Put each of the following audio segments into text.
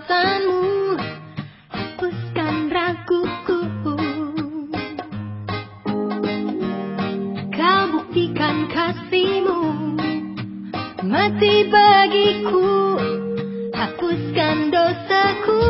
perbuatanmu hapuskan raguku. Kau buktikan kasihmu Mati bagiku Hapuskan dosaku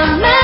mamá.